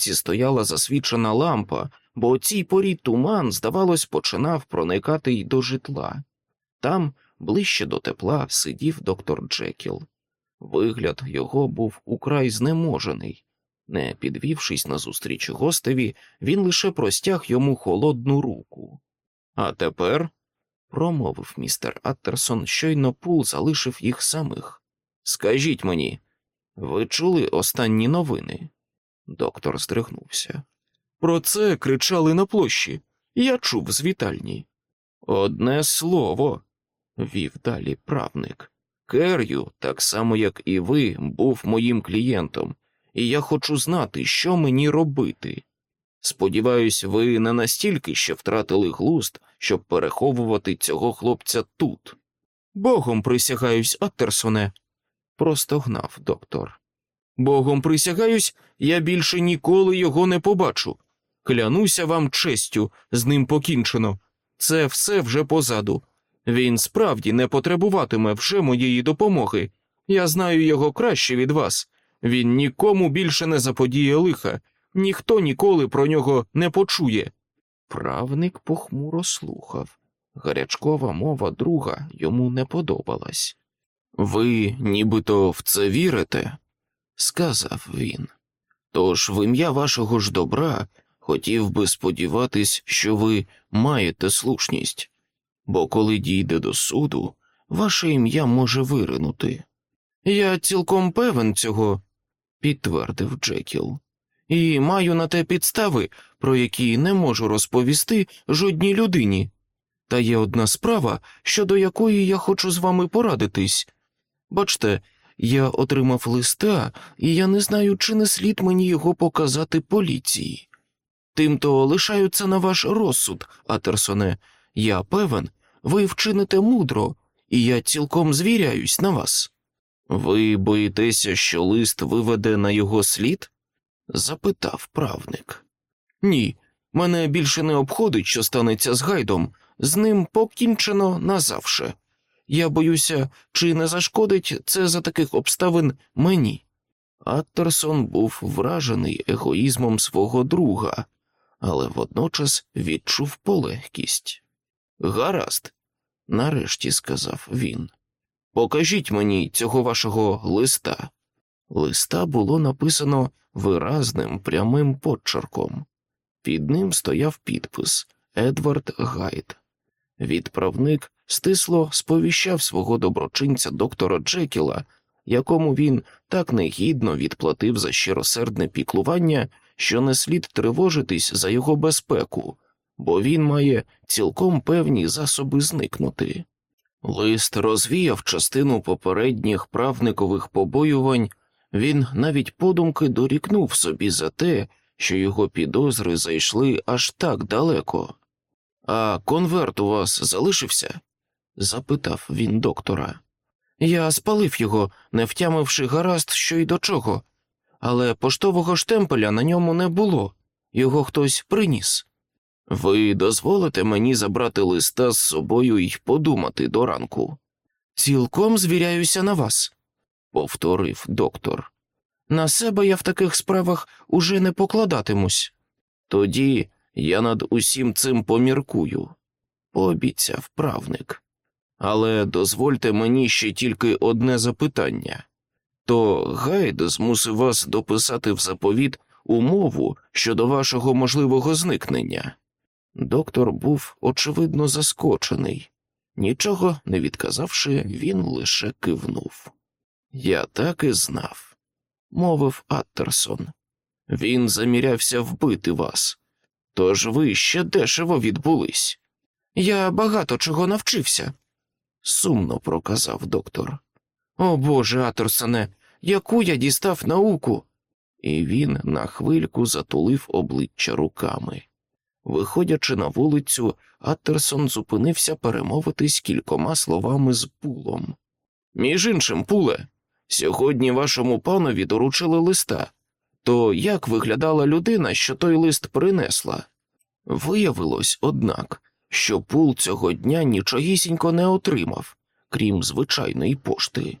клітці стояла засвічена лампа, бо о цій порі туман, здавалось, починав проникати й до житла. Там, ближче до тепла, сидів доктор Джекіл. Вигляд його був украй знеможений. Не підвівшись назустріч гостеві, він лише простяг йому холодну руку. А тепер, промовив містер Аттерсон, щойно пул залишив їх самих. Скажіть мені, ви чули останні новини? Доктор здригнувся. Про це кричали на площі. Я чув з вітальні. Одне слово, вів далі правник. Кер'ю, так само як і ви, був моїм клієнтом, і я хочу знати, що мені робити. Сподіваюсь, ви не настільки ще втратили глузд, щоб переховувати цього хлопця тут. Богом присягаюсь, Аттерсоне, простогнав доктор. Богом присягаюсь, я більше ніколи його не побачу. Клянуся вам честю, з ним покінчено. Це все вже позаду. Він справді не потребуватиме вже моєї допомоги. Я знаю його краще від вас. Він нікому більше не заподіє лиха, ніхто ніколи про нього не почує. Правник похмуро слухав. Гарячкова мова друга йому не подобалась. Ви нібито в це вірите, сказав він. Тож в ім'я вашого ж добра хотів би сподіватись, що ви маєте слушність, бо коли дійде до суду, ваше ім'я може виринути. Я цілком певен цього, підтвердив Джекіл, і маю на те підстави, про які не можу розповісти жодній людині. Та є одна справа, щодо якої я хочу з вами порадитись. Бачте, я отримав листа, і я не знаю, чи не слід мені його показати поліції. Тимто лишаю це на ваш розсуд, Атерсоне. Я певен, ви вчините мудро, і я цілком звіряюсь на вас. Ви боїтеся, що лист виведе на його слід? запитав правник. Ні, мене більше не обходить, що станеться з гайдом, з ним покінчено назавше. Я боюся, чи не зашкодить це за таких обставин мені. Аттерсон був вражений егоїзмом свого друга, але водночас відчув полегкість. Гаразд, нарешті сказав він. Покажіть мені цього вашого листа. Листа було написано виразним прямим почерком. Під ним стояв підпис Едвард Гайд. Відправник стисло сповіщав свого доброчинця доктора Джекіла, якому він так негідно відплатив за щиросердне піклування, що не слід тривожитись за його безпеку, бо він має цілком певні засоби зникнути. Лист розвіяв частину попередніх правникових побоювань, він навіть подумки дорікнув собі за те, що його підозри зайшли аж так далеко. А конверт у вас залишився? Запитав він доктора. Я спалив його, не втямивши гаразд, що й до чого, але поштового штемпеля на ньому не було, його хтось приніс. Ви дозволите мені забрати листа з собою і подумати до ранку? Цілком звіряюся на вас, повторив доктор. На себе я в таких справах уже не покладатимусь. Тоді я над усім цим поміркую, пообіцяв правник. Але дозвольте мені ще тільки одне запитання то Гайд змусив вас дописати в заповіт умову щодо вашого можливого зникнення. Доктор був очевидно заскочений. Нічого не відказавши, він лише кивнув. Я так і знав, мовив Аттерсон. Він замірявся вбити вас, тож ви ще дешево відбулись. Я багато чого навчився, сумно проказав доктор. О Боже, Аттерсоне, яку я дістав науку. І він на хвильку затулив обличчя руками. Виходячи на вулицю, Аттерсон зупинився перемовитись кількома словами з пулом. Між іншим, пуле, сьогодні вашому панові доручили листа. То як виглядала людина, що той лист принесла? Виявилось, однак, що пул цього дня нічогісінько не отримав, крім звичайної пошти.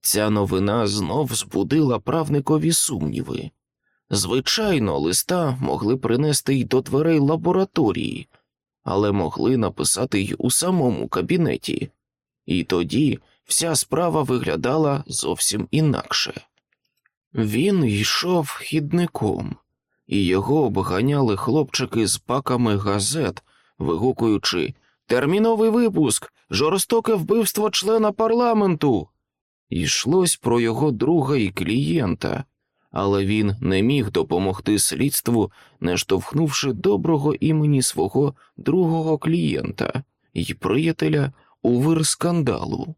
Ця новина знов збудила правникові сумніви. Звичайно, листа могли принести й до дверей лабораторії, але могли написати й у самому кабінеті, і тоді вся справа виглядала зовсім інакше. Він йшов хідником, і його обганяли хлопчики з паками газет, вигукуючи Терміновий випуск, жорстоке вбивство члена парламенту. Йшлось про його друга і клієнта, але він не міг допомогти слідству, не штовхнувши доброго імені свого другого клієнта і приятеля у вир скандалу.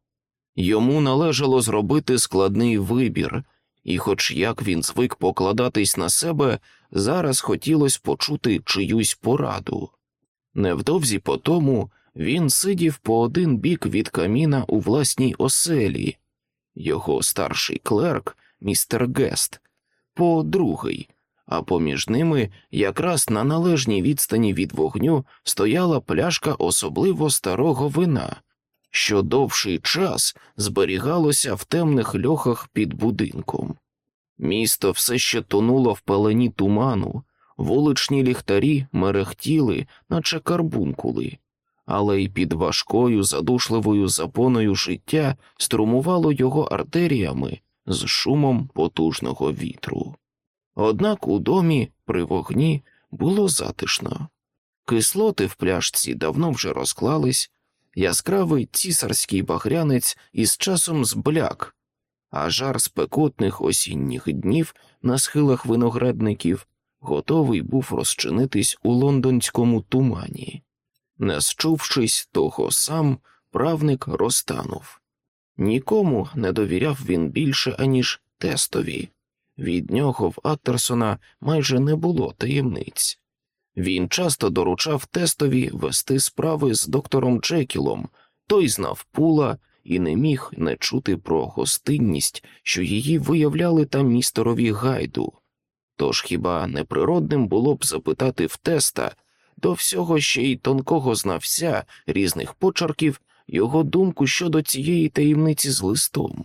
Йому належало зробити складний вибір, і, хоч як він звик покладатись на себе, зараз хотілося почути чиюсь пораду. Невдовзі по тому він сидів по один бік від каміна у власній оселі, його старший клерк, містер Гест, по другий, а поміж ними, якраз на належній відстані від вогню, стояла пляшка особливо старого вина, що довший час зберігалося в темних льохах під будинком. Місто все ще тонуло в пелені туману, вуличні ліхтарі мерехтіли, наче карбункули, але й під важкою задушливою запоною життя струмувало його артеріями з шумом потужного вітру. Однак у домі при вогні було затишно. Кислоти в пляшці давно вже розклались, яскравий цісарський багрянець із часом збляк, а жар спекотних осінніх днів на схилах виноградників готовий був розчинитись у лондонському тумані. Не счувшись того сам, правник розтанув. Нікому не довіряв він більше, аніж тестові. Від нього в Аттерсона майже не було таємниць. Він часто доручав тестові вести справи з доктором Джекілом, той знав пула і не міг не чути про гостинність, що її виявляли там містерові гайду. Тож хіба неприродним було б запитати в теста до всього ще й тонкого знався різних почерків його думку щодо цієї таємниці з листом?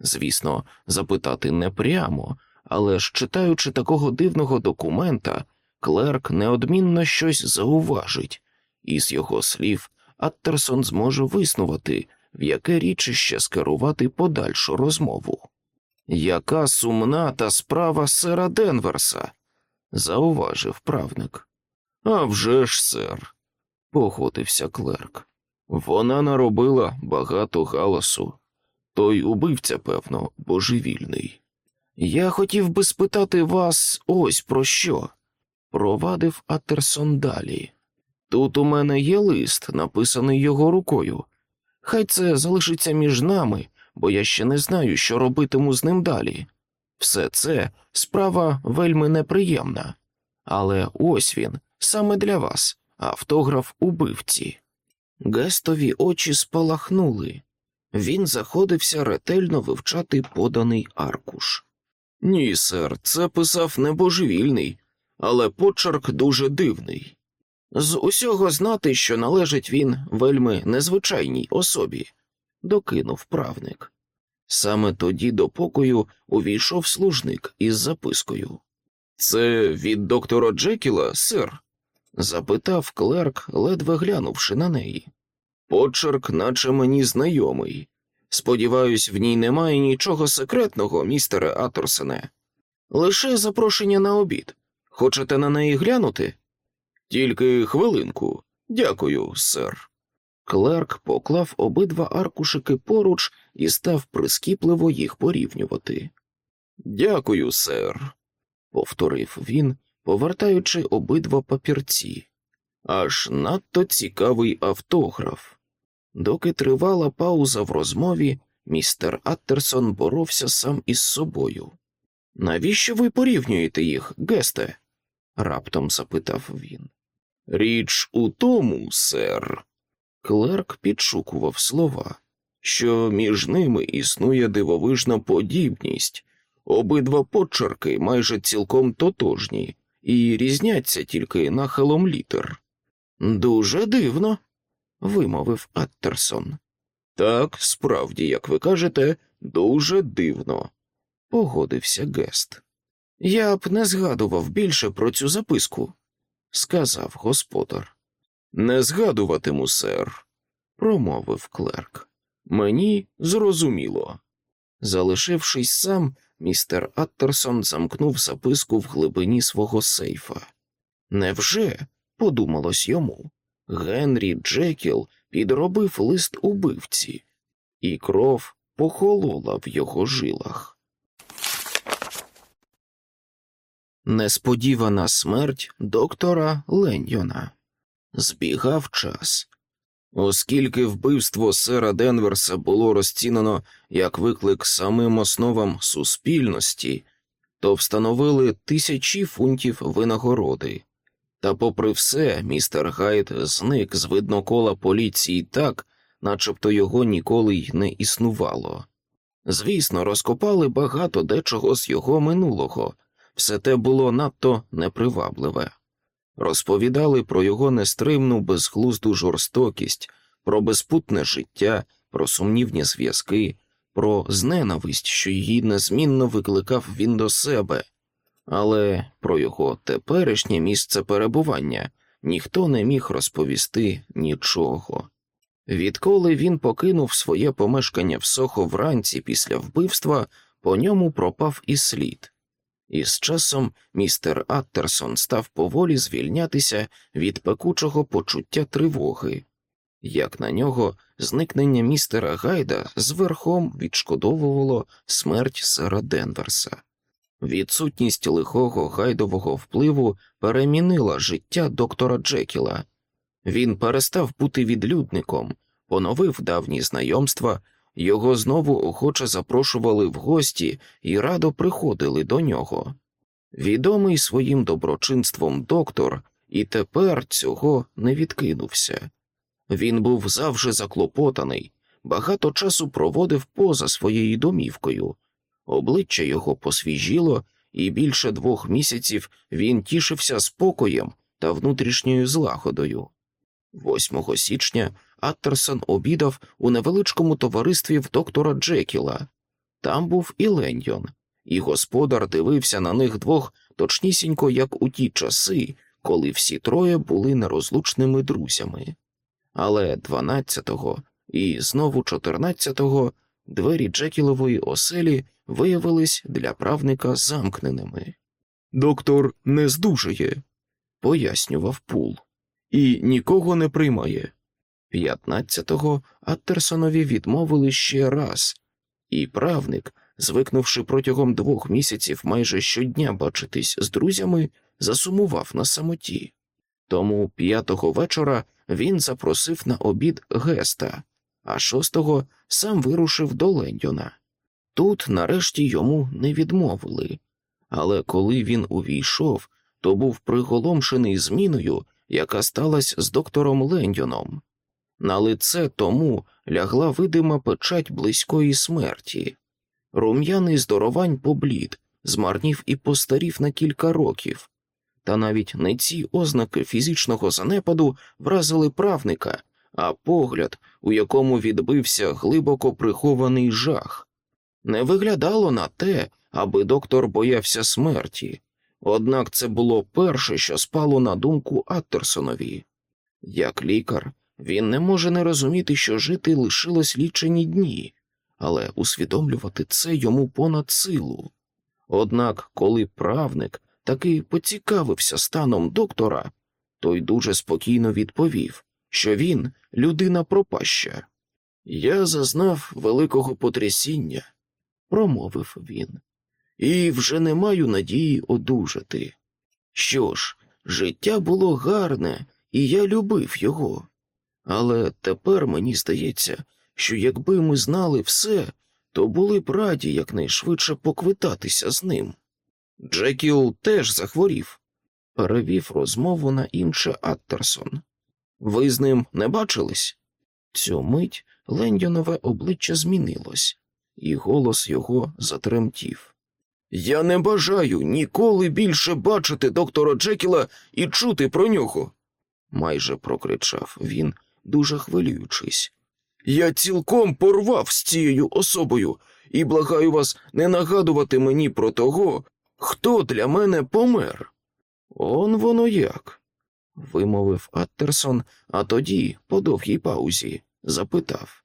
Звісно, запитати не прямо, але ж читаючи такого дивного документа, клерк неодмінно щось зауважить, і з його слів Аттерсон зможе виснувати, в яке річище скерувати подальшу розмову. Яка сумна та справа сера Денверса, зауважив правник. «А вже ж, сер, погодився клерк. Вона наробила багато галасу. Той убивця, певно, божевільний. Я хотів би спитати вас ось про що, провадив Атерсон далі. Тут у мене є лист, написаний його рукою. Хай це залишиться між нами, бо я ще не знаю, що робитиму з ним далі. Все це справа вельми неприємна, але ось він, саме для вас, автограф убивці. Гестові очі спалахнули. Він заходився ретельно вивчати поданий аркуш. Ні, сер, це писав не божевільний, але почерк дуже дивний. З усього знати, що належить він вельми незвичайній особі, докинув правник. Саме тоді до покою увійшов служник із запискою. Це від доктора Джекіла, сир? запитав клерк, ледве глянувши на неї. Почерк, наче мені знайомий. Сподіваюсь, в ній немає нічого секретного, містере Аторсене. Лише запрошення на обід. Хочете на неї глянути? Тільки хвилинку. Дякую, сер. Клерк поклав обидва аркушики поруч і став прискіпливо їх порівнювати. Дякую, сер, повторив він, повертаючи обидва папірці. Аж надто цікавий автограф. Доки тривала пауза в розмові, містер Аттерсон боровся сам із собою. Навіщо ви порівнюєте їх, Гесте? раптом запитав він. Річ у тому, сер. Клерк підшукував слова, що між ними існує дивовижна подібність, обидва почерки майже цілком тотожні і різняться тільки нахилом літер. Дуже дивно, вимовив Аттерсон. Так, справді, як ви кажете, дуже дивно, погодився Гест. Я б не згадував більше про цю записку, сказав господар. Не згадуватиму, сер, промовив клерк. Мені зрозуміло. Залишившись сам, містер Аттерсон замкнув записку в глибині свого сейфа. Невже, подумалось йому, Генрі Джекіл підробив лист убивці, і кров похолола в його жилах. Несподівана смерть доктора Леньйона. Збігав час. Оскільки вбивство сера Денверса було розцінено як виклик самим основам суспільності, то встановили тисячі фунтів винагороди. Та, попри все, містер Гайд зник з виднокола поліції так, начебто його ніколи й не існувало. Звісно, розкопали багато дечого з його минулого, все те було надто непривабливе. Розповідали про його нестримну безглузду жорстокість, про безпутне життя, про сумнівні зв'язки, про зненависть, що її незмінно викликав він до себе, але про його теперішнє місце перебування ніхто не міг розповісти нічого. Відколи він покинув своє помешкання в Сохо вранці після вбивства, по ньому пропав і слід. І з часом містер Аттерсон став поволі звільнятися від пекучого почуття тривоги, як на нього зникнення містера Гайда з верхом відшкодовувало смерть сера Денверса. Відсутність лихого гайдового впливу перемінила життя доктора Джекіла. Він перестав бути відлюдником, поновив давні знайомства, його знову охоче запрошували в гості і радо приходили до нього. Відомий своїм доброчинством доктор і тепер цього не відкинувся. Він був завжди заклопотаний, багато часу проводив поза своєю домівкою, обличчя його посвіжіло, і більше двох місяців він тішився спокоєм та внутрішньою злагодою. 8 січня Аттерсон обідав у невеличкому товаристві в доктора Джекіла. Там був і Леньйон, і господар дивився на них двох точнісінько, як у ті часи, коли всі троє були нерозлучними друзями. Але 12-го і знову 14-го двері Джекілової оселі виявились для правника замкненими. Доктор не здужує, пояснював пул, і нікого не приймає. 15-го Аттерсонові відмовили ще раз, і правник, звикнувши протягом двох місяців майже щодня бачитись з друзями, засумував на самоті. Тому п'ятого вечора він запросив на обід Геста, а шостого сам вирушив до Лендьона. Тут, нарешті, йому не відмовили, але коли він увійшов, то був приголомшений зміною, яка сталася з доктором Лендьоном. На лице тому лягла видима печать близької смерті. Рум'яний здоровань поблід, змарнів і постарів на кілька років, та навіть не ці ознаки фізичного занепаду вразили правника, а погляд, у якому відбився глибоко прихований жах. Не виглядало на те, аби доктор боявся смерті, однак це було перше, що спало на думку Аттерсонові. Як лікар, він не може не розуміти, що жити лишилось лічені дні, але усвідомлювати це йому понад силу. Однак, коли правник таки поцікавився станом доктора, той дуже спокійно відповів, що він людина пропаща. Я зазнав великого потрясіння, промовив він, і вже не маю надії одужати. Що ж, життя було гарне, і я любив його. Але тепер мені здається, що якби ми знали все, то були б раді якнайшвидше поквитатися з ним. Джекіл теж захворів, перевів розмову на інше Аттерсон. Ви з ним не бачились? Цю мить Лендьонове обличчя змінилось, і голос його затремтів. Я не бажаю ніколи більше бачити доктора Джекіла і чути про нього, майже прокричав він, дуже хвилюючись. Я цілком порвав з цією особою і благаю вас не нагадувати мені про того, Хто для мене помер? Он воно як? вимовив Аттерсон, а тоді, по довгій паузі, запитав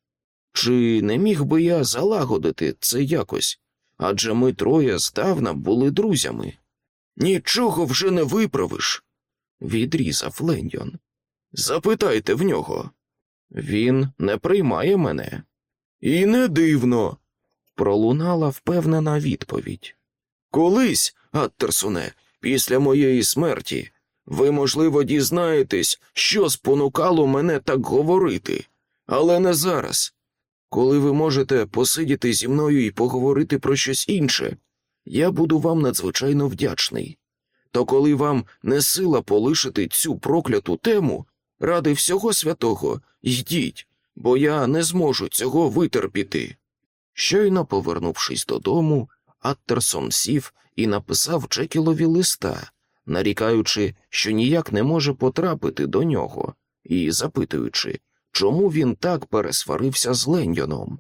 чи не міг би я залагодити це якось? Адже ми троє здавна були друзями. Нічого вже не виправиш, відрізав Леньйон. Запитайте в нього. Він не приймає мене. І не дивно, пролунала впевнена відповідь. Колись, Аттерсоне, після моєї смерті, ви, можливо, дізнаєтесь, що спонукало мене так говорити, але не зараз. Коли ви можете посидіти зі мною і поговорити про щось інше, я буду вам надзвичайно вдячний. То коли вам не сила полишити цю прокляту тему, ради всього святого, йдіть, бо я не зможу цього витерпіти. Щойно повернувшись додому, Аттерсон сів і написав Джекілові листа, нарікаючи, що ніяк не може потрапити до нього, і запитуючи, чому він так пересварився з Леньйоном.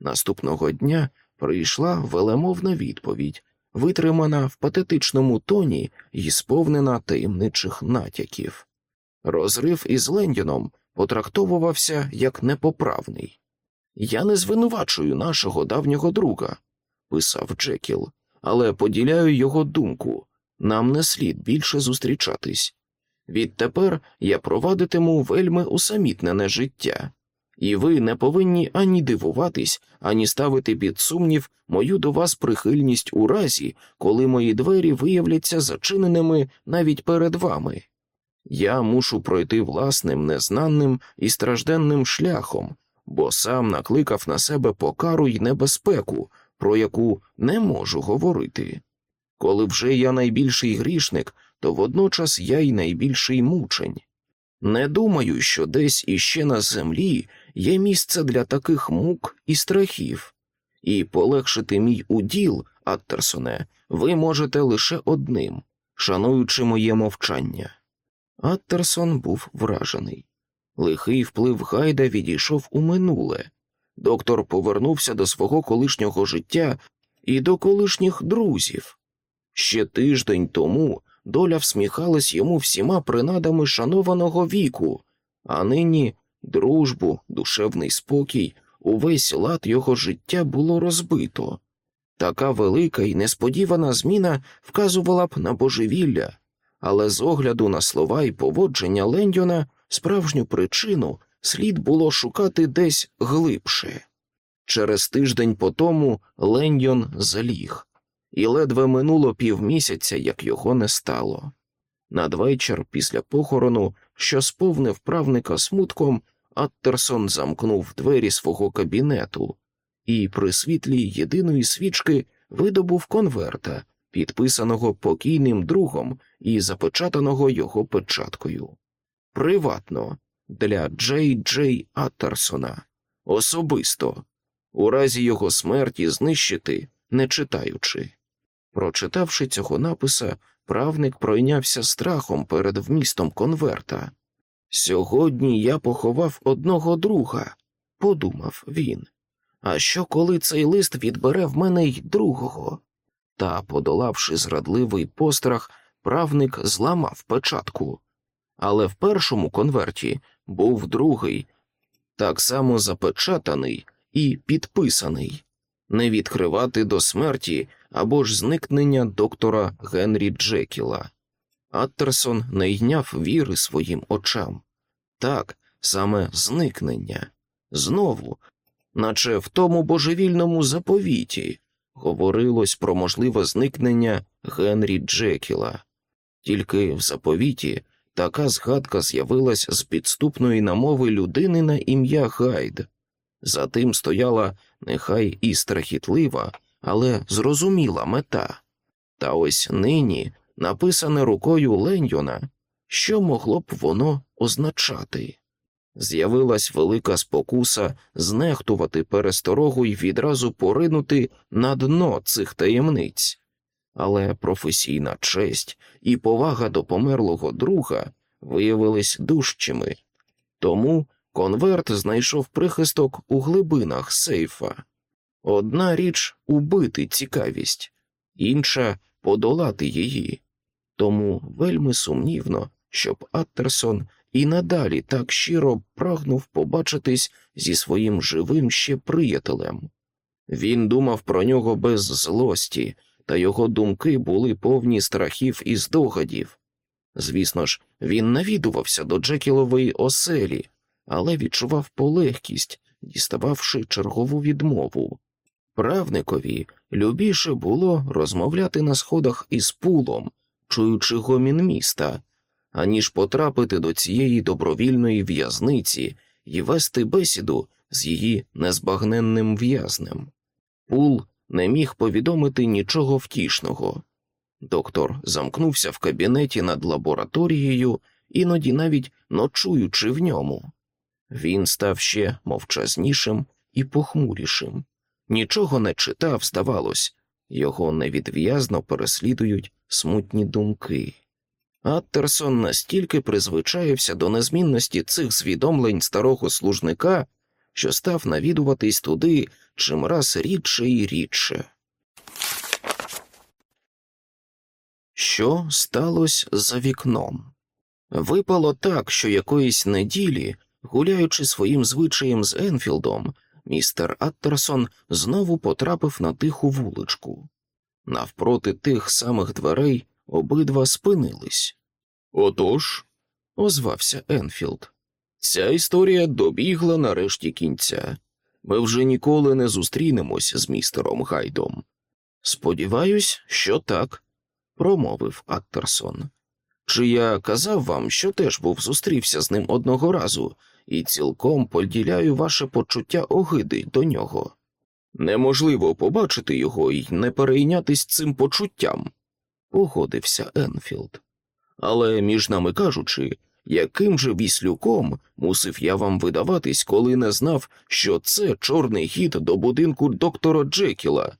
Наступного дня прийшла велемовна відповідь, витримана в патетичному тоні і сповнена таємничих натяків. Розрив із Лендіном потрактовувався як непоправний. Я не звинувачую нашого давнього друга, писав Джекіл, але поділяю його думку нам не слід більше зустрічатись. Відтепер я провадитиму вельми усамітнене життя, і ви не повинні ані дивуватись, ані ставити під сумнів мою до вас прихильність у разі, коли мої двері виявляться зачиненими навіть перед вами. Я мушу пройти власним незнаним і стражденним шляхом, бо сам накликав на себе покару й небезпеку, про яку не можу говорити. Коли вже я найбільший грішник, то водночас я й найбільший мучень. Не думаю, що десь іще на землі є місце для таких мук і страхів, і полегшити мій уділ, Аттерсоне, ви можете лише одним, шануючи моє мовчання. Аттерсон був вражений. Лихий вплив гайда відійшов у минуле. Доктор повернувся до свого колишнього життя і до колишніх друзів. Ще тиждень тому доля всміхалась йому всіма принадами шанованого віку, а нині дружбу, душевний спокій, увесь лад його життя було розбито. Така велика і несподівана зміна вказувала б на божевілля, але з огляду на слова і поводження Лендьона справжню причину слід було шукати десь глибше. Через тиждень по тому Лендьон заліг і ледве минуло півмісяця, як його не стало. Надвечір, після похорону, що сповнив правника смутком, Аттерсон замкнув двері свого кабінету і при світлі єдиної свічки видобув конверта, підписаного покійним другом і запечатаного його печаткою. Приватно для Джей Джей Аттерсона, особисто, у разі його смерті знищити, не читаючи. Прочитавши цього написа, правник пройнявся страхом перед вмістом конверта. Сьогодні я поховав одного друга, подумав він. А що, коли цей лист відбере в мене й другого? Та, подолавши зрадливий пострах, правник зламав печатку. Але в першому конверті був другий, так само запечатаний і підписаний не відкривати до смерті або ж зникнення доктора Генрі Джекіла. Аттерсон не йняв віри своїм очам. Так, саме зникнення. Знову, наче в тому божевільному заповіті, говорилось про можливе зникнення Генрі Джекіла. Тільки в заповіті така згадка з'явилась з підступної намови людини на ім'я Гайд. За тим стояла нехай і страхітлива, але зрозуміла мета. Та ось нині, написане рукою Леньйона, що могло б воно означати? З'явилась велика спокуса знехтувати пересторогу й відразу поринути на дно цих таємниць, але професійна честь і повага до померлого друга виявились дужчими, тому Конверт знайшов прихисток у глибинах сейфа. Одна річ убити цікавість, інша подолати її, тому вельми сумнівно, щоб Аттерсон і надалі так щиро прагнув побачитись зі своїм живим ще приятелем. Він думав про нього без злості, та його думки були повні страхів і здогадів. Звісно ж, він навідувався до Джекілової оселі, але відчував полегкість, дістававши чергову відмову. Правникові любіше було розмовляти на сходах із пулом, чуючи гомін міста, аніж потрапити до цієї добровільної в'язниці і вести бесіду з її незбагненним в'язнем. Пул не міг повідомити нічого втішного. Доктор замкнувся в кабінеті над лабораторією, іноді навіть ночуючи в ньому. Він став ще мовчазнішим і похмурішим. Нічого не читав, здавалось, його невідв'язно переслідують смутні думки. Аттерсон настільки призвичаєвся до незмінності цих звідомлень старого служника, що став навідуватись туди чимраз рідше і рідше. Що сталося за вікном? Випало так, що якоїсь неділі, гуляючи своїм звичаєм з Енфілдом, містер Аттерсон знову потрапив на тиху вуличку. Навпроти тих самих дверей обидва спинились. Отож, озвався Енфілд, ця історія добігла нарешті кінця. Ми вже ніколи не зустрінемось з містером Гайдом. Сподіваюсь, що так, промовив Аттерсон. Чи я казав вам, що теж був зустрівся з ним одного разу, і цілком поділяю ваше почуття огиди до нього. Неможливо побачити його і не перейнятись цим почуттям, погодився Енфілд. Але, між нами кажучи, яким же віслюком мусив я вам видаватись, коли не знав, що це чорний хід до будинку доктора Джекіла?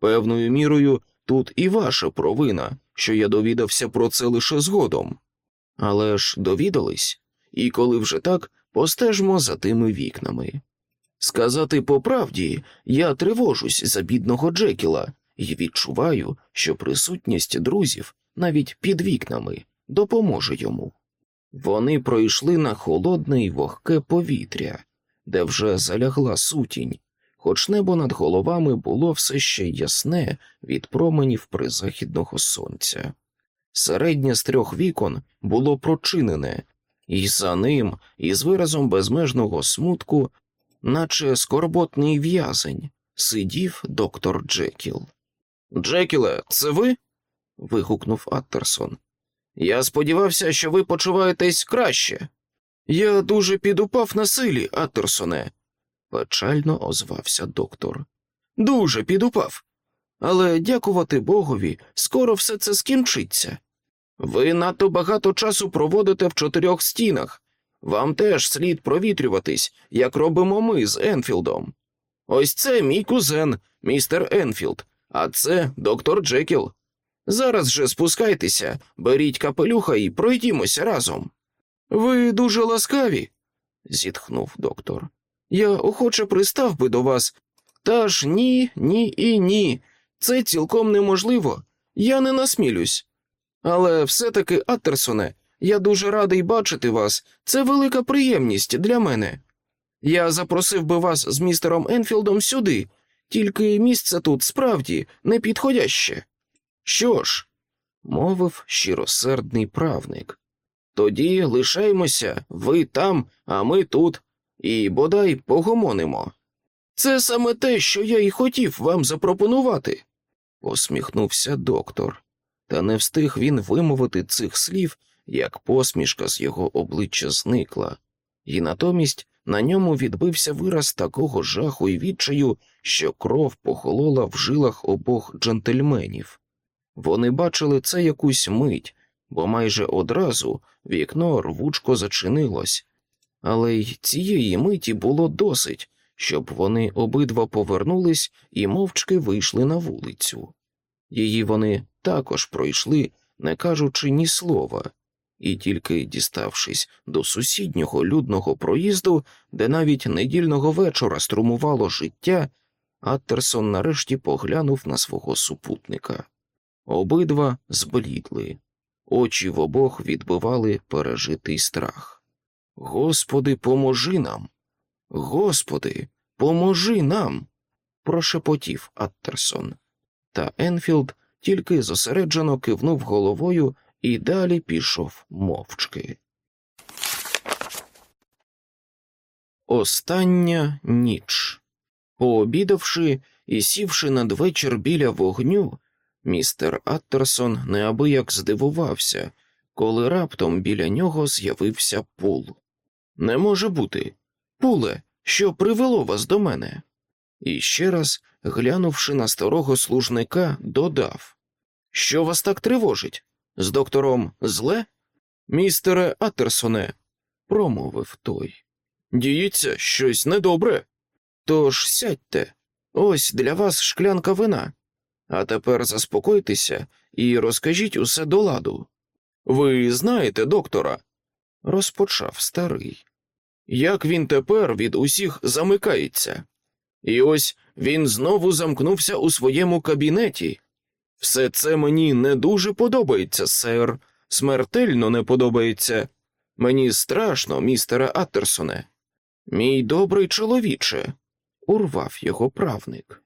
Певною мірою тут і ваша провина, що я довідався про це лише згодом. Але ж довідались, і коли вже так, постежмо за тими вікнами. Сказати по правді, я тривожусь за бідного Джекіла і відчуваю, що присутність друзів навіть під вікнами допоможе йому. Вони пройшли на холодне й вогке повітря, де вже залягла сутінь, хоч небо над головами було все ще ясне від променів призахідного сонця. Середнє з трьох вікон було прочинене, і за ним, із виразом безмежного смутку, наче скорботний в'язень, сидів доктор Джекіл. Джекіле, це ви? вигукнув Аттерсон. Я сподівався, що ви почуваєтесь краще. Я дуже підупав на силі, Аттерсоне, печально озвався доктор. Дуже підупав. Але дякувати Богові, скоро все це скінчиться. Ви надто багато часу проводите в чотирьох стінах. Вам теж слід провітрюватись, як робимо ми з Енфілдом. Ось це мій кузен, містер Енфілд, а це доктор Джекіл. Зараз же спускайтеся, беріть капелюха і пройдімося разом. Ви дуже ласкаві, зітхнув доктор. Я охоче пристав би до вас. Та ж ні, ні і ні. Це цілком неможливо. Я не насмілюсь. Але все-таки, Аттерсоне, я дуже радий бачити вас. Це велика приємність для мене. Я запросив би вас з містером Енфілдом сюди, тільки місце тут справді непідходяще. Що ж, мовив щиросердний правник, тоді лишаймося, ви там, а ми тут, і бодай погомонимо. Це саме те, що я й хотів вам запропонувати, посміхнувся доктор, та не встиг він вимовити цих слів, як посмішка з його обличчя зникла, і натомість на ньому відбився вираз такого жаху і відчаю, що кров похолола в жилах обох джентльменів. Вони бачили це якусь мить, бо майже одразу вікно рвучко зачинилось, але й цієї миті було досить, щоб вони обидва повернулись і мовчки вийшли на вулицю. Її вони також пройшли, не кажучи ні слова, і тільки діставшись до сусіднього людного проїзду, де навіть недільного вечора струмувало життя, Аттерсон нарешті поглянув на свого супутника. Обидва зблідли, очі в обох відбивали пережитий страх. Господи, поможи нам! Господи, поможи нам! прошепотів Аттерсон. Та Енфілд тільки зосереджено кивнув головою і далі пішов мовчки. Остання ніч. Пообідавши і сівши надвечір біля вогню, містер Аттерсон неабияк здивувався, коли раптом біля нього з'явився пул. Не може бути. Пуле, що привело вас до мене? І ще раз, глянувши на старого служника, додав Що вас так тривожить? З доктором зле? Містере Аттерсоне, промовив той. Діється щось недобре. Тож сядьте, ось для вас шклянка вина. А тепер заспокойтеся і розкажіть усе до ладу. Ви знаєте доктора, розпочав старий. Як він тепер від усіх замикається? І ось він знову замкнувся у своєму кабінеті. Все це мені не дуже подобається, сер, смертельно не подобається. Мені страшно, містере Аттерсоне. Мій добрий чоловіче, урвав його правник.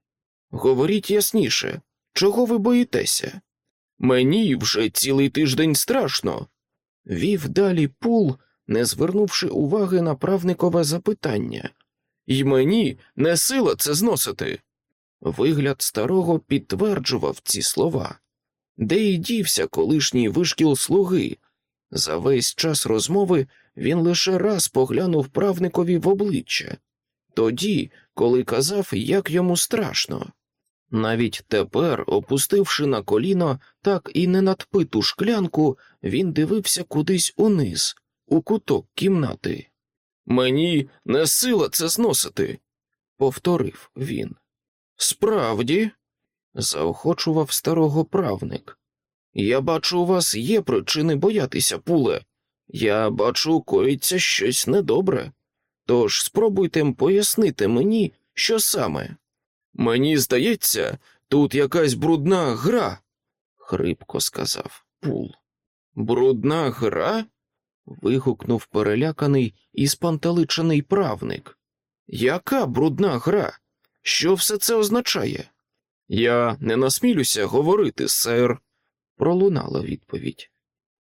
Говоріть ясніше, чого ви боїтеся? Мені вже цілий тиждень страшно. Вів далі пул, не звернувши уваги на правникове запитання. І мені не сила це зносити. Вигляд старого підтверджував ці слова. Де й дівся колишній вишкіл слуги. За весь час розмови він лише раз поглянув правникові в обличчя, тоді, коли казав, як йому страшно. Навіть тепер, опустивши на коліно так і не надпиту шклянку, він дивився кудись униз, у куток кімнати. Мені не сила це зносити, повторив він. Справді, заохочував старого правник. Я бачу, у вас є причини боятися пуле. Я бачу, коїться щось недобре. Тож спробуйте пояснити мені, що саме. Мені здається, тут якась брудна гра, хрипко сказав пул. Брудна гра? Вигукнув переляканий і спантеличений правник. Яка брудна гра? Що все це означає? Я не насмілюся говорити, сер, пролунала відповідь.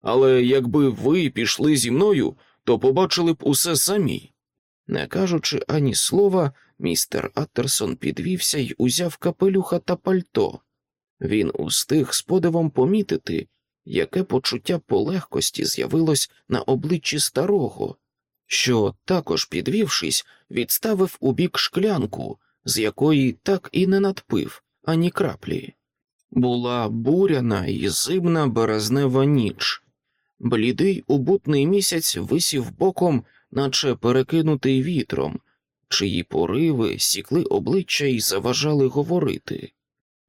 Але якби ви пішли зі мною, то побачили б усе самі. Не кажучи ані слова, містер Аттерсон підвівся й узяв капелюха та пальто. Він устиг з подивом помітити, яке почуття полегкості з'явилось на обличчі старого, що, також підвівшись, відставив у бік шклянку, з якої так і не надпив ані краплі. Була буряна і зимна березнева ніч. Блідий убутний місяць висів боком, наче перекинутий вітром, чиї пориви сікли обличчя і заважали говорити.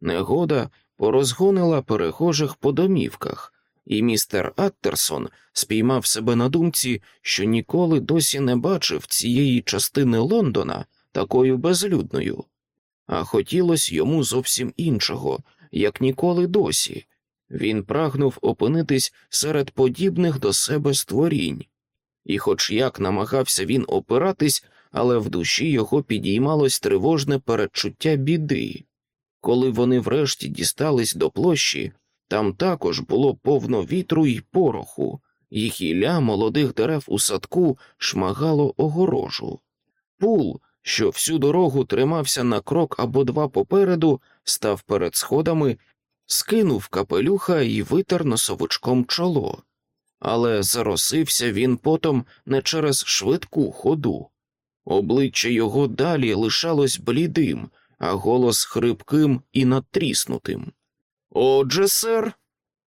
Негода порозгонила перехожих по домівках, і містер Аттерсон спіймав себе на думці, що ніколи досі не бачив цієї частини Лондона такою безлюдною, а хотілося йому зовсім іншого, як ніколи досі. Він прагнув опинитись серед подібних до себе створінь, і, хоч як намагався він опиратись, але в душі його підіймалось тривожне передчуття біди. Коли вони врешті дістались до площі, там також було повно вітру й пороху, і гілля молодих дерев у садку шмагало огорожу. Пул, що всю дорогу тримався на крок або два попереду, став перед сходами, скинув капелюха і витер носовичком чоло, але заросився він потом не через швидку ходу. Обличчя його далі лишалось блідим, а голос хрипким і натріснутим. Отже, сер,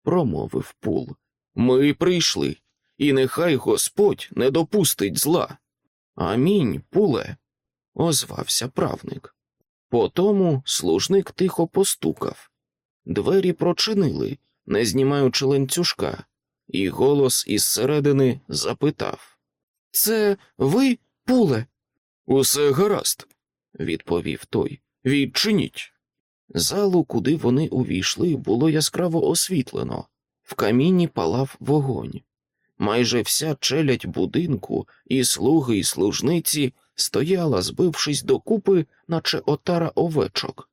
промовив пул, ми прийшли, і нехай Господь не допустить зла. Амінь, пуле, озвався правник. Потому служник тихо постукав. Двері прочинили, не знімаючи ланцюжка, і голос із середини запитав Це ви, пуле? Усе гаразд, відповів той. Відчиніть. Залу, куди вони увійшли, було яскраво освітлено, в каміні палав вогонь. Майже вся челядь будинку, і слуги, і служниці стояла, збившись докупи, наче отара овечок.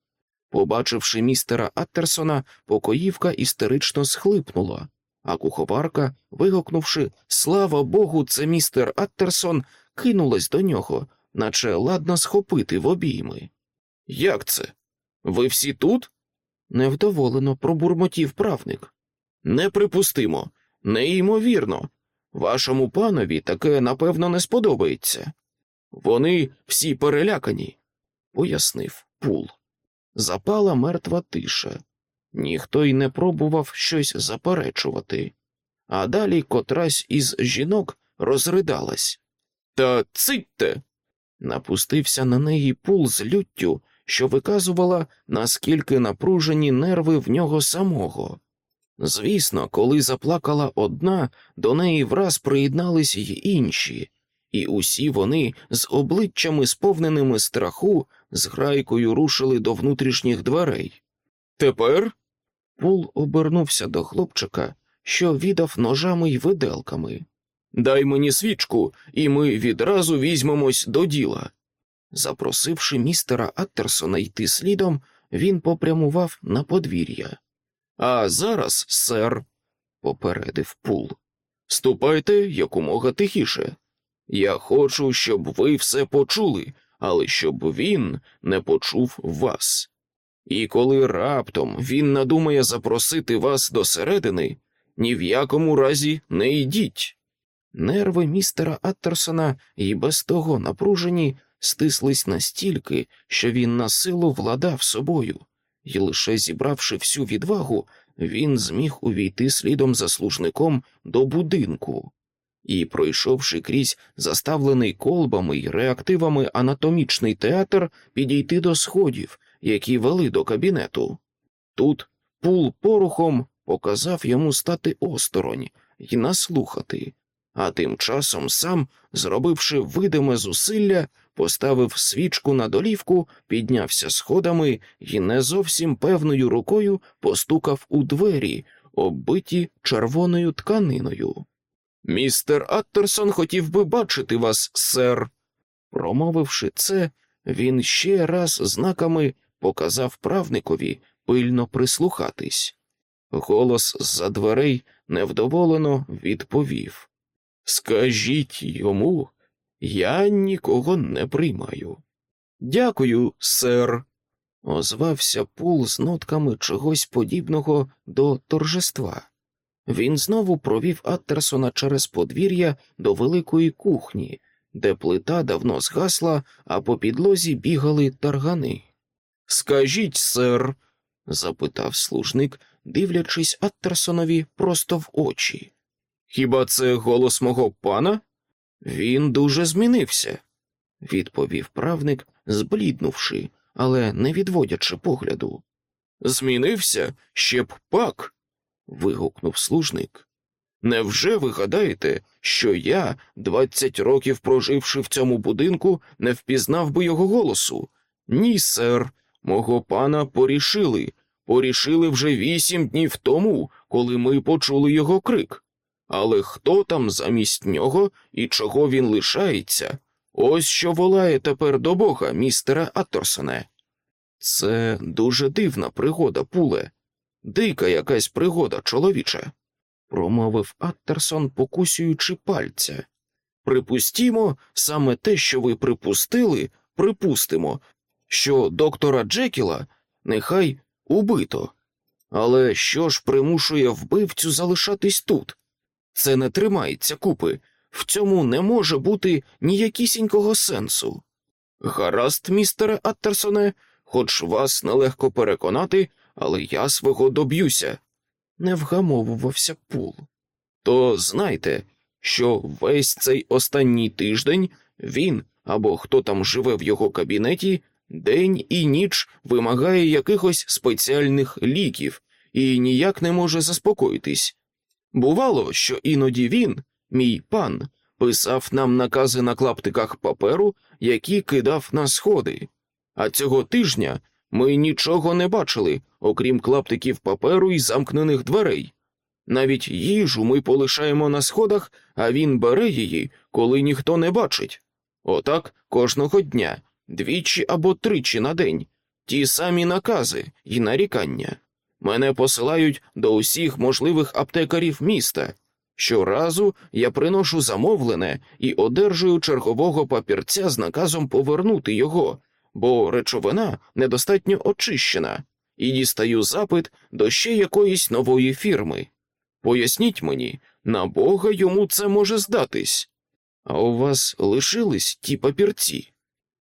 Побачивши містера Аттерсона, покоївка істерично схлипнула, а куховарка, вигукнувши Слава Богу, це містер Аттерсон, кинулась до нього, наче ладно схопити в обійми. Як це? Ви всі тут? невдоволено пробурмотів правник. Неприпустимо, неймовірно. Вашому панові таке напевно не сподобається. Вони всі перелякані, пояснив пул. Запала мертва тиша. Ніхто й не пробував щось заперечувати, а далі котрась із жінок розридалась. Та цитьте. Напустився на неї пул з люттю, що виказувала, наскільки напружені нерви в нього самого. Звісно, коли заплакала одна, до неї враз приєднались й інші, і усі вони з обличчями, сповненими страху, з грайкою рушили до внутрішніх дверей. Тепер Пул обернувся до хлопчика, що віддав ножами й виделками. Дай мені свічку, і ми відразу візьмемось до діла. Запросивши містера Аттерсона йти слідом, він попрямував на подвір'я. А зараз, сер, попередив пул, ступайте якомога тихіше. Я хочу, щоб ви все почули, але щоб він не почув вас. І коли раптом він надумає запросити вас до середини, ні в якому разі не йдіть. Нерви містера Аттерсона і без того напружені стислись настільки, що він на силу владав собою, і лише зібравши всю відвагу, він зміг увійти слідом за служником до будинку і, пройшовши крізь заставлений колбами й реактивами анатомічний театр, підійти до сходів, які вели до кабінету. Тут пул порухом показав йому стати осторонь і наслухати, а тим часом сам, зробивши видиме зусилля, поставив свічку на долівку, піднявся сходами і не зовсім певною рукою постукав у двері, оббиті червоною тканиною. Містер Аттерсон хотів би бачити вас, сер. Промовивши це, він ще раз знаками показав правникові пильно прислухатись. Голос з-за дверей невдоволено відповів Скажіть йому, я нікого не приймаю. Дякую, сер, озвався пул з нотками чогось подібного до торжества. Він знову провів Аттерсона через подвір'я до великої кухні, де плита давно згасла, а по підлозі бігали таргани. Скажіть, сер, запитав служник, дивлячись Аттерсонові просто в очі. Хіба це голос мого пана? Він дуже змінився, відповів правник, збліднувши, але не відводячи погляду. Змінився ще б пак вигукнув служник. Невже ви гадаєте, що я, двадцять років проживши в цьому будинку, не впізнав би його голосу? Ні, сер, мого пана порішили, порішили вже вісім днів тому, коли ми почули його крик. Але хто там замість нього і чого він лишається? Ось що волає тепер до бога, містере Атторсоне. Це дуже дивна пригода, пуле, Дика якась пригода, чоловіче, промовив Аттерсон, покусюючи пальця. Припустімо, саме те, що ви припустили, припустимо, що доктора Джекіла нехай убито. Але що ж примушує вбивцю залишатись тут? Це не тримається купи, в цьому не може бути ніякісінького сенсу. Гаразд, містере Аттерсоне, хоч вас нелегко переконати, але я свого доб'юся, не вгамовувався пул. То знайте, що весь цей останній тиждень він або хто там живе в його кабінеті, день і ніч вимагає якихось спеціальних ліків і ніяк не може заспокоїтись. Бувало, що іноді він, мій пан, писав нам накази на клаптиках паперу, які кидав на сходи, а цього тижня Ми нічого не бачили, окрім клаптиків паперу і замкнених дверей. Навіть їжу ми полишаємо на сходах, а він бере її, коли ніхто не бачить. Отак кожного дня, двічі або тричі на день, ті самі накази і нарікання. Мене посилають до усіх можливих аптекарів міста. Щоразу я приношу замовлене і одержую чергового папірця з наказом повернути його, бо речовина недостатньо очищена, і дістаю запит до ще якоїсь нової фірми. Поясніть мені, на Бога йому це може здатись. А у вас лишились ті папірці?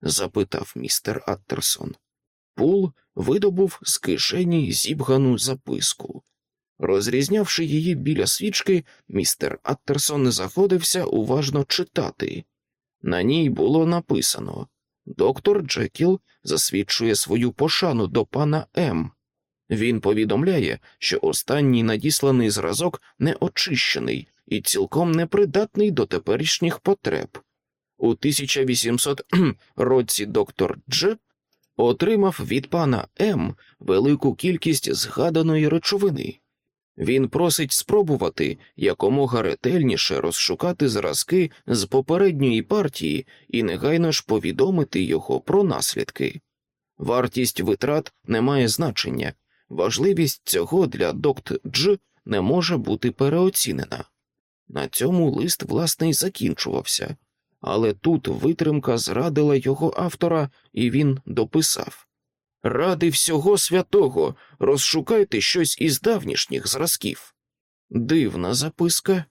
запитав містер Аттерсон. Пул видобув з кишені зібгану записку. Розрізнявши її біля свічки, містер Аттерсон заходився уважно читати. На ній було написано Доктор Джекіл засвідчує свою пошану до пана М. Він повідомляє, що останній надісланий зразок не очищений і цілком непридатний до теперішніх потреб. У 1800 році доктор Дж отримав від пана М велику кількість згаданої речовини. Він просить спробувати якомога ретельніше розшукати зразки з попередньої партії і негайно ж повідомити його про наслідки. Вартість витрат не має значення, важливість цього для докт Дж не може бути переоцінена. На цьому лист власне й закінчувався, але тут витримка зрадила його автора, і він дописав Ради всього святого розшукайте щось із давнішніх зразків. Дивна записка,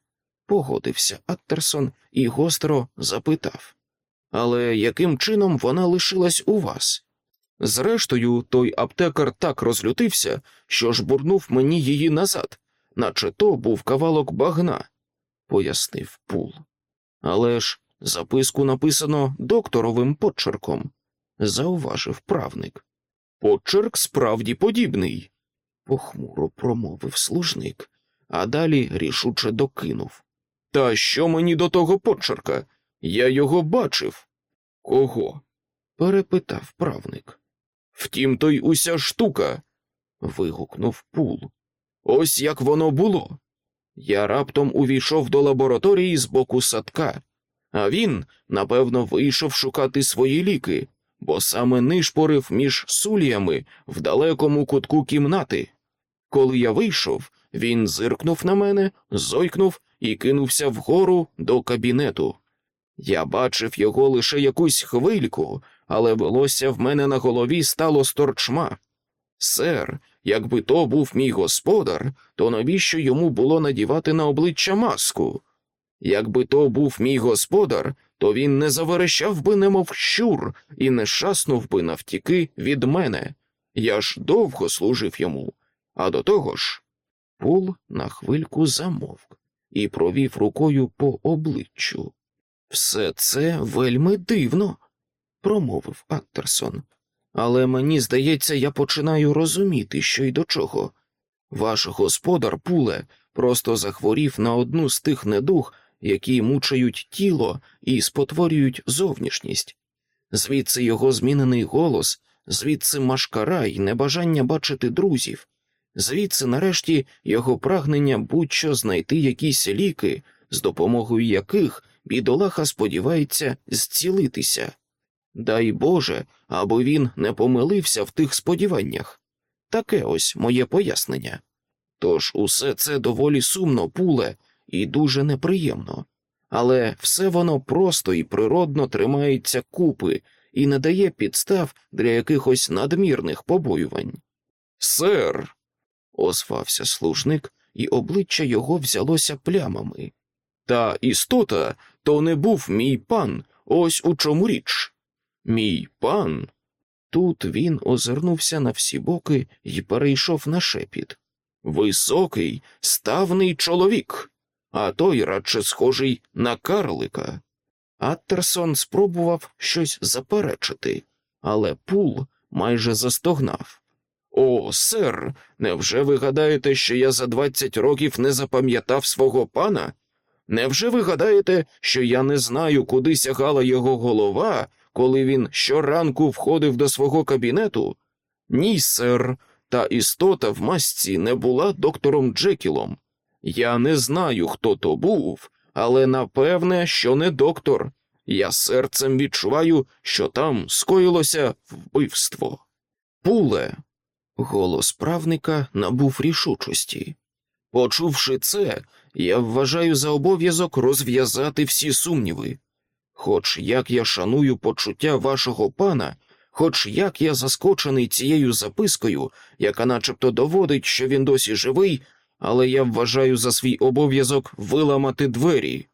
погодився Аттерсон і гостро запитав. Але яким чином вона лишилась у вас? Зрештою, той аптекар так розлютився, що жбурнув мені її назад, наче то був кавалок багна, пояснив пул. Але ж записку написано докторовим почерком, зауважив правник. Почерк справді подібний, похмуро промовив служник, а далі рішуче докинув. Та що мені до того почерка? Я його бачив. Кого? перепитав правник. Втім, то й уся штука. вигукнув пул. Ось як воно було. Я раптом увійшов до лабораторії з боку садка, а він, напевно, вийшов шукати свої ліки, бо саме нишпорив між суліями в далекому кутку кімнати. Коли я вийшов, він зиркнув на мене, зойкнув і кинувся вгору до кабінету. Я бачив його лише якусь хвильку, але волосся в мене на голові стало сторчма. Сер, якби то був мій господар, то навіщо йому було надівати на обличчя маску? Якби то був мій господар, то він не заверещав би, немов щур, і не шаснув би навтіки від мене. Я ж довго служив йому, а до того ж. Пул на хвильку замовк і провів рукою по обличчю. Все це вельми дивно, промовив Аттерсон. Але мені здається, я починаю розуміти, що й до чого. Ваш господар Пуле просто захворів на одну з тих недуг, які мучають тіло і спотворюють зовнішність. Звідси його змінений голос, звідси машкара й небажання бачити друзів, звідси, нарешті, його прагнення будь-що знайти якісь ліки, з допомогою яких бідолаха сподівається зцілитися. Дай Боже, аби він не помилився в тих сподіваннях. Таке ось моє пояснення. Тож усе це доволі сумно пуле і дуже неприємно, але все воно просто і природно тримається купи і не дає підстав для якихось надмірних побоювань. Сер. озвався служник, і обличчя його взялося плямами. Та істота то не був мій пан, ось у чому річ. Мій пан. Тут він озирнувся на всі боки і перейшов на шепіт. Високий, ставний чоловік, а той радше схожий на карлика. Аттерсон спробував щось заперечити, але пул майже застогнав. О, сер, невже ви гадаєте, що я за двадцять років не запам'ятав свого пана? Невже ви гадаєте, що я не знаю, куди сягала його голова, коли він щоранку входив до свого кабінету? Ні, сер, та істота в масці не була доктором Джекілом. Я не знаю, хто то був, але напевне, що не доктор. Я серцем відчуваю, що там скоїлося вбивство. Пуле. Голос правника набув рішучості. Почувши це, я вважаю за обов'язок розв'язати всі сумніви. Хоч як я шаную почуття вашого пана, хоч як я заскочений цією запискою, яка начебто доводить, що він досі живий, але я вважаю за свій обов'язок виламати двері.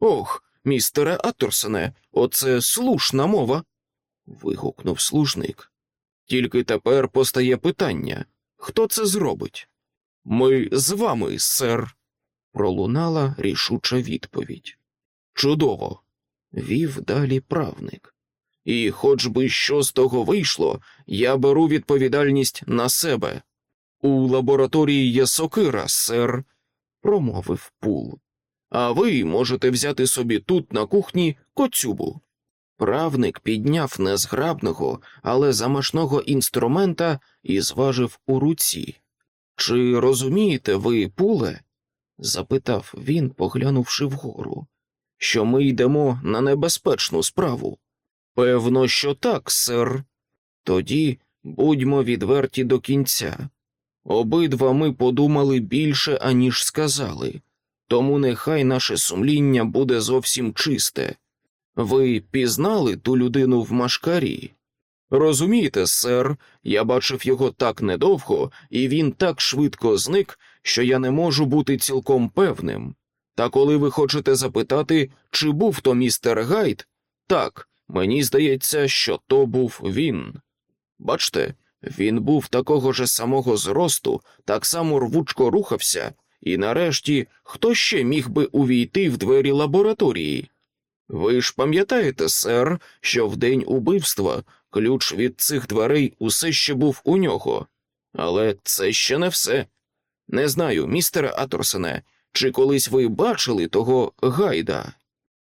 Ох, містере Атторсене, оце слушна мова. вигукнув служник. Тільки тепер постає питання хто це зробить? Ми з вами, сер, пролунала рішуча відповідь. Чудово, вів далі правник. І, хоч би що з того вийшло, я беру відповідальність на себе. У лабораторії є сокира, сер, промовив пул. А ви можете взяти собі тут на кухні коцюбу. Правник підняв незграбного, але замашного інструмента і зважив у руці. Чи розумієте ви, пуле? запитав він, поглянувши вгору, що ми йдемо на небезпечну справу. Певно, що так, сер. Тоді будьмо відверті до кінця. Обидва ми подумали більше, аніж сказали, тому нехай наше сумління буде зовсім чисте. Ви пізнали ту людину в машкарі? Розумієте, сер, я бачив його так недовго, і він так швидко зник, що я не можу бути цілком певним. Та коли ви хочете запитати, чи був то містер Гайд, так, мені здається, що то був він. Бачте, він був такого ж самого зросту, так само рвучко рухався, і нарешті хто ще міг би увійти в двері лабораторії? Ви ж пам'ятаєте, сер, що в день убивства ключ від цих дверей усе ще був у нього, але це ще не все. Не знаю, містере Аторсене, чи колись ви бачили того гайда?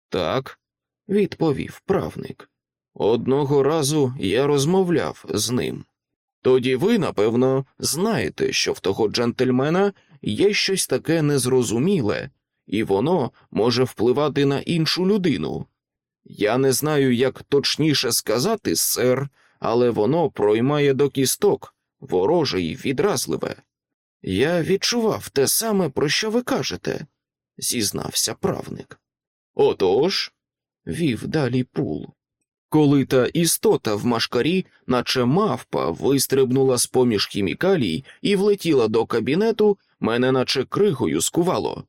Так, відповів правник. Одного разу я розмовляв з ним. Тоді ви, напевно, знаєте, що в того джентльмена є щось таке незрозуміле, і воно може впливати на іншу людину. Я не знаю, як точніше сказати, сер, але воно проймає до кісток, вороже й відразливе. Я відчував те саме, про що ви кажете, зізнався правник. Отож, вів далі пул. Коли та істота в машкарі, наче мавпа, вистрибнула з поміж хімікалій і влетіла до кабінету, мене наче кригою скувало.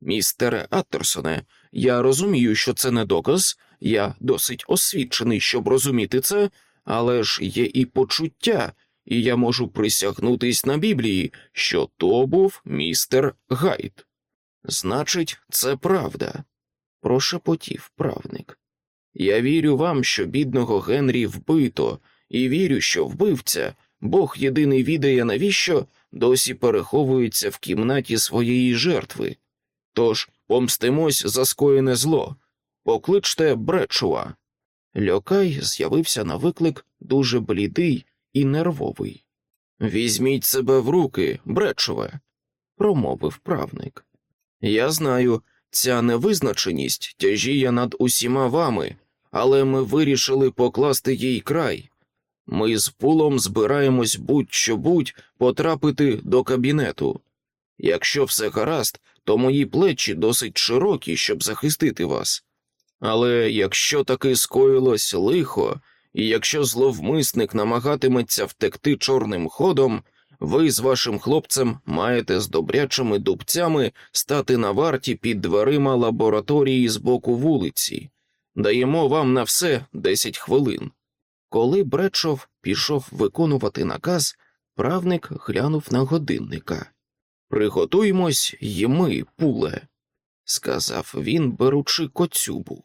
Містере Аттерсоне, я розумію, що це не доказ, я досить освічений, щоб розуміти це, але ж є і почуття, і я можу присягнутись на Біблії, що то був містер Гайд. Значить, це правда, прошепотів правник. Я вірю вам, що бідного Генрі вбито, і вірю, що вбивця, Бог єдиний відає, навіщо досі переховується в кімнаті своєї жертви. Тож помстимось за скоєне зло, покличте Бречува. Льокай з'явився на виклик дуже блідий і нервовий. Візьміть себе в руки, Бречуве, промовив правник. Я знаю, ця невизначеність тяжіє над усіма вами, але ми вирішили покласти їй край. Ми з пулом збираємось будь-що будь потрапити до кабінету. Якщо все гаразд, то мої плечі досить широкі, щоб захистити вас. Але якщо таки скоїлось лихо, і якщо зловмисник намагатиметься втекти чорним ходом, ви з вашим хлопцем маєте з добрячими дубцями стати на варті під дверима лабораторії з боку вулиці. Даємо вам на все десять хвилин. Коли Бречов пішов виконувати наказ, правник глянув на годинника. Приготуймось й ми, пуле, сказав він, беручи коцюбу.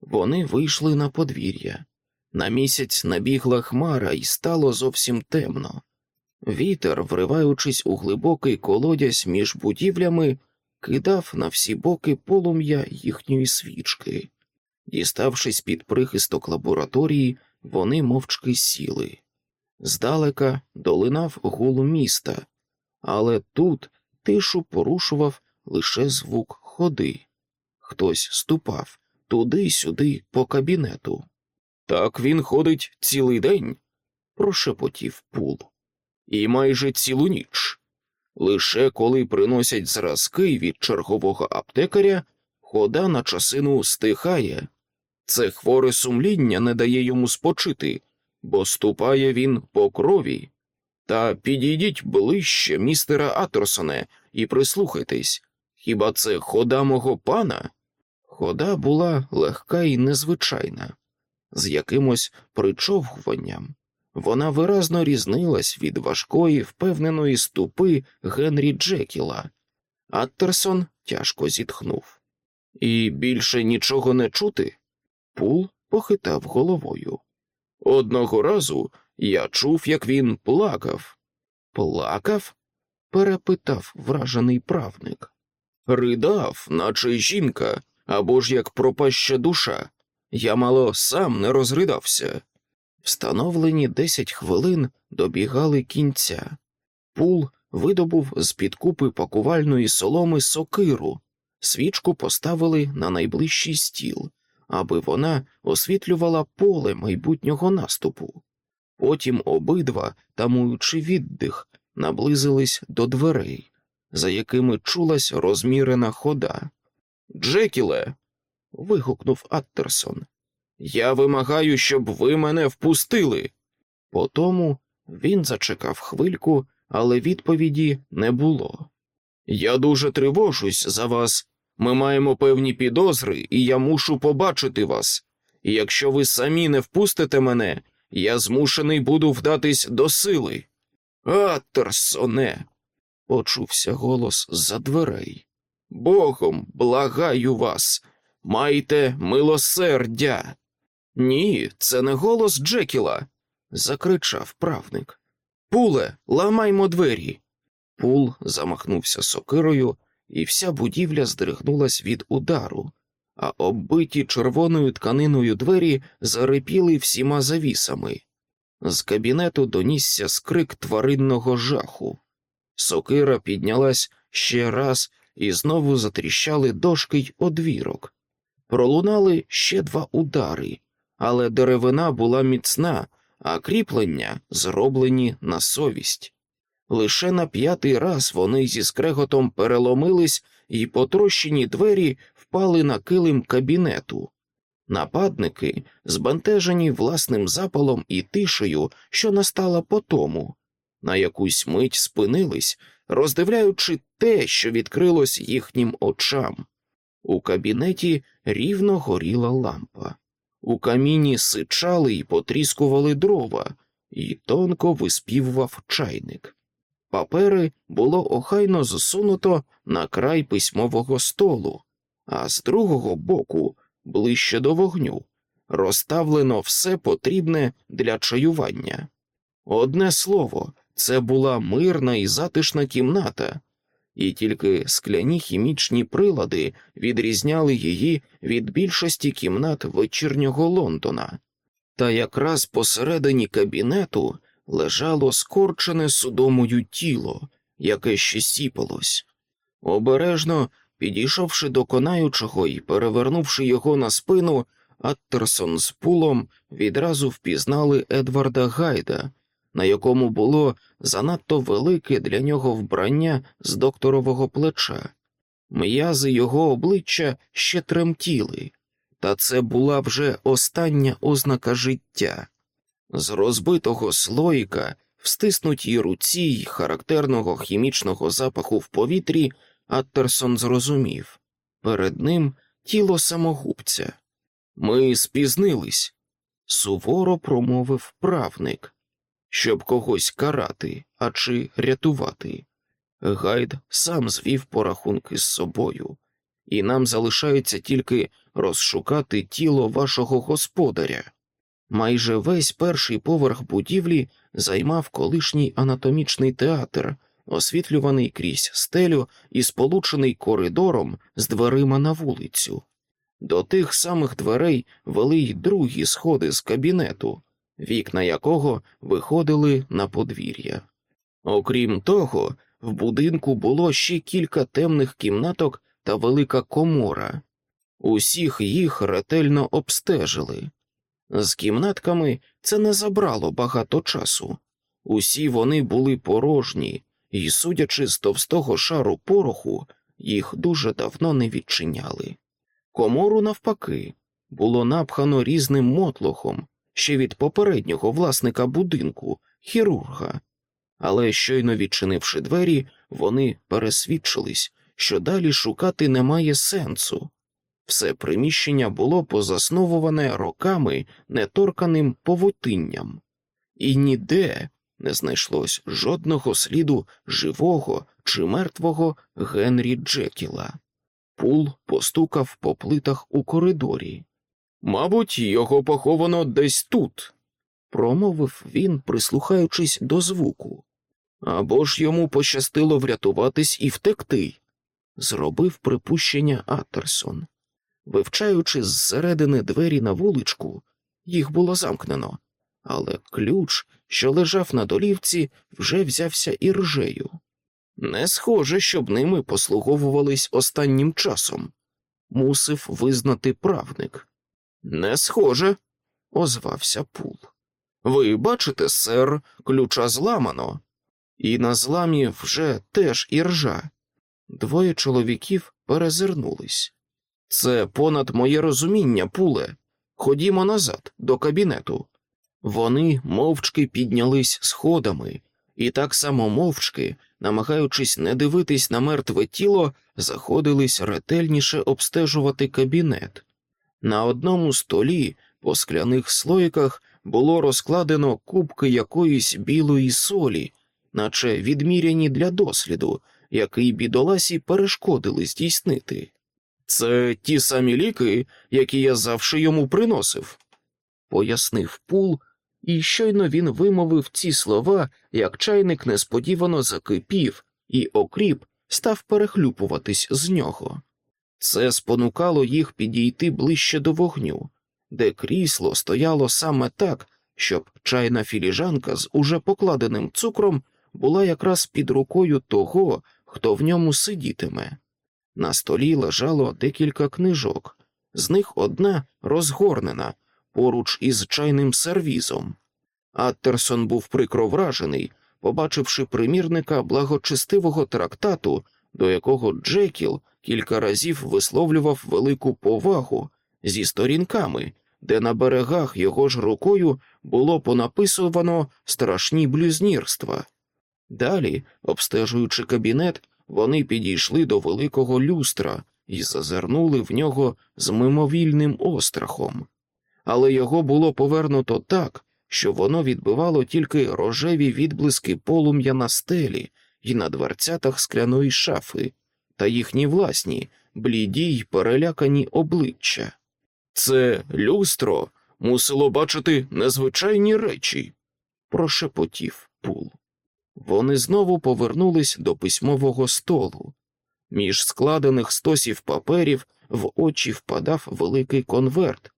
Вони вийшли на подвір'я. На місяць набігла хмара і стало зовсім темно. Вітер, вриваючись у глибокий колодязь між будівлями, кидав на всі боки полум'я їхньої свічки. Діставшись під прихисток лабораторії, вони мовчки сіли. Здалека долинав гул міста, але тут тишу порушував лише звук ходи. Хтось ступав туди-сюди по кабінету. Так він ходить цілий день, прошепотів пул. І майже цілу ніч. Лише коли приносять зразки від чергового аптекаря, хода на часину стихає. Це хворе сумління не дає йому спочити, бо ступає він по крові. Та підійдіть ближче, містера Аторсоне, і прислухайтесь. Хіба це хода мого пана? Хода була легка і незвичайна, з якимось причовгуванням. Вона виразно різнилась від важкої, впевненої ступи Генрі Джекіла. Аттерсон тяжко зітхнув. І більше нічого не чути. Пул похитав головою. Одного разу я чув, як він плакав. Плакав? перепитав вражений правник. Ридав, наче жінка, або ж як пропаща душа. Я мало сам не розридався. Встановлені десять хвилин добігали кінця. Пул видобув з під купи пакувальної соломи сокиру, свічку поставили на найближчий стіл, аби вона освітлювала поле майбутнього наступу. Потім обидва, тамуючи віддих, наблизились до дверей, за якими чулась розмірена хода. Джекіле. вигукнув Аттерсон. Я вимагаю, щоб ви мене впустили. Потому він зачекав хвильку, але відповіді не було. Я дуже тривожусь за вас. Ми маємо певні підозри, і я мушу побачити вас. І якщо ви самі не впустите мене, я змушений буду вдатись до сили. Аттерсоне, почувся голос з-за дверей. Богом благаю вас, майте милосердя. Ні, це не голос Джекіла, закричав правник. Пуле, ламаймо двері. Пул замахнувся сокирою, і вся будівля здригнулась від удару, а оббиті червоною тканиною двері зарипіли всіма завісами. З кабінету донісся скрик тваринного жаху. Сокира піднялась ще раз і знову затріщали дошки й одвірок. Пролунали ще два удари, але деревина була міцна, а кріплення зроблені на совість. Лише на п'ятий раз вони зі скреготом переломились і потрощені двері впали на килим кабінету. Нападники, збентежені власним запалом і тишею, що настала по тому, на якусь мить спинились, роздивляючи те, що відкрилось їхнім очам. У кабінеті рівно горіла лампа. У каміні сичали і потріскували дрова, і тонко виспівував чайник. Папери було охайно засунуто на край письмового столу, а з другого боку, ближче до вогню, розставлено все потрібне для чаювання. Одне слово, це була мирна і затишна кімната, і тільки скляні хімічні прилади відрізняли її від більшості кімнат вечірнього Лондона. Та якраз посередині кабінету лежало скорчене судомою тіло, яке ще сіпалось. Обережно, підійшовши до конаючого і перевернувши його на спину, Аттерсон з пулом відразу впізнали Едварда Гайда, на якому було занадто велике для нього вбрання з докторового плеча. М'язи його обличчя ще тремтіли, та це була вже остання ознака життя. З розбитого слоїка, в стиснутій руці й характерного хімічного запаху в повітрі, Аттерсон зрозумів перед ним тіло самогубця. Ми спізнились, суворо промовив правник щоб когось карати, а чи рятувати. Гайд сам звів порахунки з собою, і нам залишається тільки розшукати тіло вашого господаря. Майже весь перший поверх будівлі займав колишній анатомічний театр, освітлюваний крізь стелю і сполучений коридором з дверима на вулицю. До тих самих дверей вели й другі сходи з кабінету, вікна якого виходили на подвір'я. Окрім того, в будинку було ще кілька темних кімнаток та велика комора. Усіх їх ретельно обстежили. З кімнатками це не забрало багато часу. Усі вони були порожні, і, судячи з товстого шару пороху, їх дуже давно не відчиняли. Комору, навпаки, було напхано різним мотлохом ще від попереднього власника будинку, хірурга. Але щойно відчинивши двері, вони пересвідчились, що далі шукати немає сенсу. Все приміщення було позасновуване роками неторканим повутинням, і ніде не знайшлось жодного сліду живого чи мертвого Генрі Джекіла. Пул постукав по плитах у коридорі. Мабуть, його поховано десь тут, промовив він, прислухаючись до звуку. Або ж йому пощастило врятуватись і втекти, зробив припущення Аттерсон. Вивчаючи зсередини двері на вуличку, їх було замкнено, але ключ, що лежав на долівці, вже взявся іржею. Не схоже, щоб ними послуговувались останнім часом, мусив визнати правник. Не схоже, озвався Пул. Ви бачите, сер, ключа зламано, і на зламі вже теж іржа. Двоє чоловіків перезирнулись. Це понад моє розуміння, пуле. Ходімо назад, до кабінету. Вони мовчки піднялись сходами, і так само мовчки, намагаючись не дивитись на мертве тіло, заходились ретельніше обстежувати кабінет. На одному столі по скляних слоїках було розкладено кубки якоїсь білої солі, наче відміряні для досліду, який бідоласі перешкодили здійснити. Це ті самі ліки, які я завжди йому приносив, пояснив пул, і щойно він вимовив ці слова, як чайник несподівано закипів, і окріп став перехлюпуватись з нього. Це спонукало їх підійти ближче до вогню, де крісло стояло саме так, щоб чайна філіжанка з уже покладеним цукром була якраз під рукою того, хто в ньому сидітиме. На столі лежало декілька книжок, з них одна розгорнена поруч із чайним сервізом. Аттерсон був прикро вражений, побачивши примірника благочестивого трактату, до якого Джекіл кілька разів висловлював велику повагу зі сторінками, де на берегах його ж рукою було понаписувано страшні блюзнірства. Далі, обстежуючи кабінет, вони підійшли до великого люстра і зазирнули в нього з мимовільним острахом, але його було повернуто так, що воно відбивало тільки рожеві відблиски полум'я на стелі і на дверцятах скляної шафи, та їхні власні, бліді й перелякані обличчя. Це люстро мусило бачити незвичайні речі, прошепотів пул. Вони знову повернулись до письмового столу. Між складених стосів паперів в очі впадав великий конверт,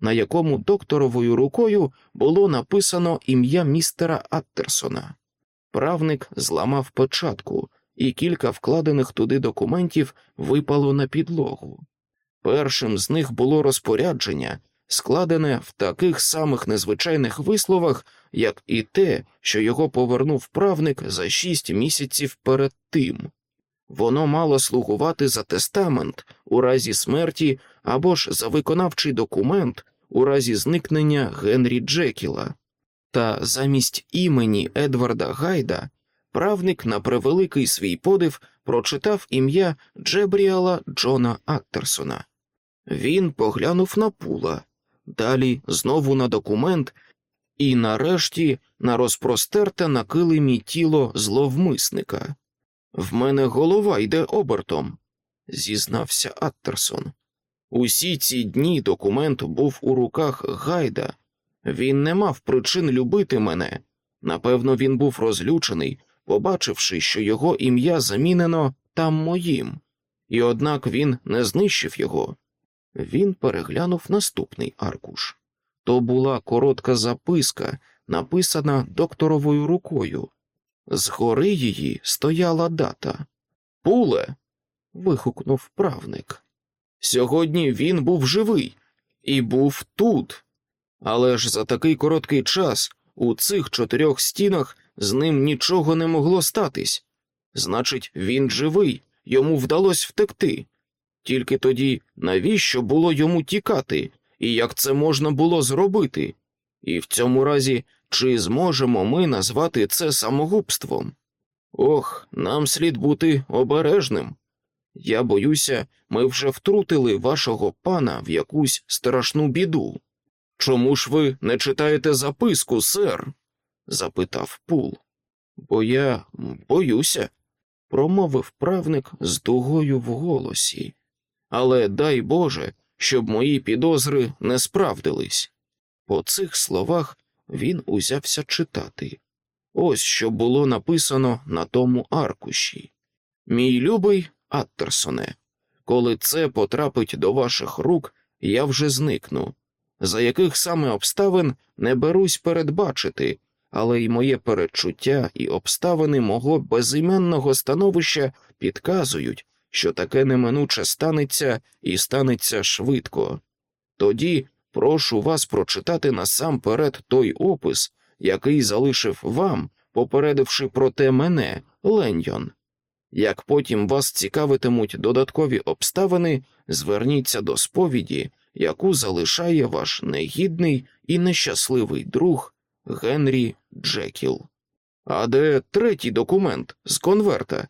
на якому докторовою рукою було написано ім'я містера Аттерсона. Правник зламав печатку, і кілька вкладених туди документів випало на підлогу. Першим з них було розпорядження, складене в таких самих незвичайних висловах, як і те, що його повернув правник за шість місяців перед тим. Воно мало слугувати за тестамент у разі смерті або ж за виконавчий документ у разі зникнення Генрі Джекіла, та замість імені Едварда Гайда правник на превеликий свій подив прочитав ім'я Джебріала Джона Аттерсона. Він поглянув на пула, далі знову на документ і нарешті на розпростерте на килимі тіло зловмисника. В мене голова йде обертом, зізнався Аттерсон. Усі ці дні документ був у руках гайда. Він не мав причин любити мене. Напевно, він був розлючений, побачивши, що його ім'я замінено там моїм, і однак він не знищив його. Він переглянув наступний аркуш. То була коротка записка, написана докторовою рукою. Згори її стояла дата. Пуле. вигукнув правник. Сьогодні він був живий і був тут. Але ж за такий короткий час у цих чотирьох стінах з ним нічого не могло статись. Значить, він живий, йому вдалося втекти. Тільки тоді навіщо було йому тікати, і як це можна було зробити? І в цьому разі, чи зможемо ми назвати це самогубством? Ох, нам слід бути обережним. Я боюся, ми вже втрутили вашого пана в якусь страшну біду. Чому ж ви не читаєте записку, сер? запитав пул. Бо я боюся, промовив правник з дугою в голосі. Але дай Боже, щоб мої підозри не справдились. По цих словах він узявся читати. Ось що було написано на тому аркуші. Мій любий Аттерсоне, коли це потрапить до ваших рук, я вже зникну. За яких саме обставин не берусь передбачити, але й моє передчуття і обставини мого безіменного становища підказують, що таке неминуче станеться і станеться швидко. Тоді прошу вас прочитати насамперед той опис, який залишив вам, попередивши про те мене, Леньйон. Як потім вас цікавитимуть додаткові обставини, зверніться до сповіді, яку залишає ваш негідний і нещасливий друг Генрі Джекіл. А де третій документ з конверта?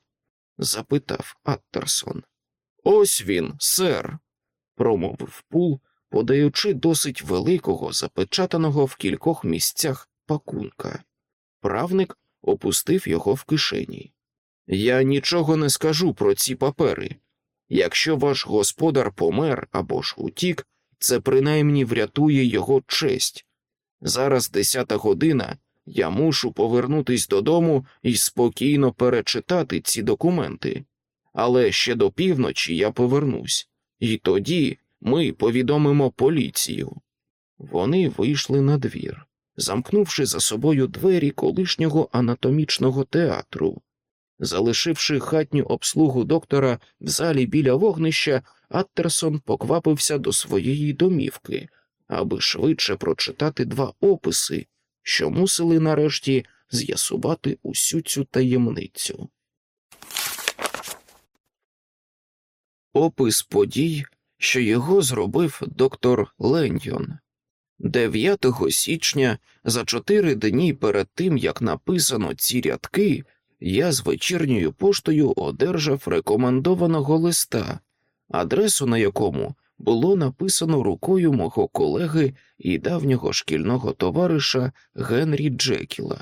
запитав Аттерсон. Ось він, сер, промовив пул, подаючи досить великого, запечатаного в кількох місцях пакунка. Правник опустив його в кишені. Я нічого не скажу про ці папери. Якщо ваш господар помер або ж утік, це принаймні врятує його честь. Зараз десята година, я мушу повернутись додому і спокійно перечитати ці документи. Але ще до півночі я повернусь, і тоді ми повідомимо поліцію. Вони вийшли на двір, замкнувши за собою двері колишнього анатомічного театру. Залишивши хатню обслугу доктора в залі біля вогнища, Аттерсон поквапився до своєї домівки, аби швидше прочитати два описи, що мусили нарешті з'ясувати усю цю таємницю. Опис подій, що його зробив доктор Леньйон. 9 січня, за чотири дні перед тим, як написано ці рядки, я з вечірньою поштою одержав рекомендованого листа, адресу на якому було написано рукою мого колеги і давнього шкільного товариша Генрі Джекіла.